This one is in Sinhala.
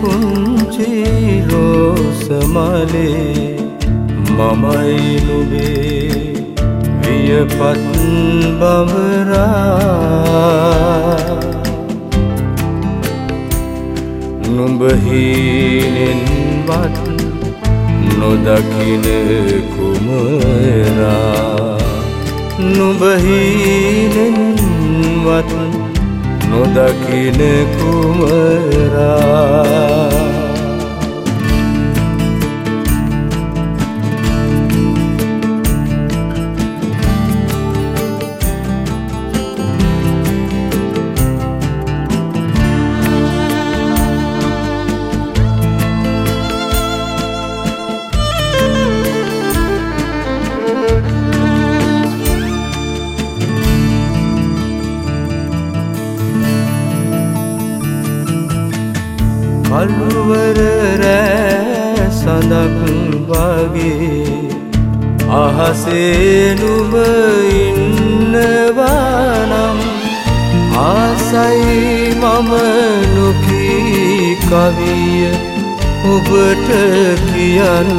පුංචි රෝසමලේ මමයි නුබේ වියපත් බවරා නුඹහීනෙන්වත් නොදකින කුමරා. නුඹහීනෙන්වත් නොදකින කුමරා. කළුවර රෑ සඳක් වගේ අහසේනුම ඉන්නවානම් ආසයි මම නොකී කවිය ඔබට කියන්න.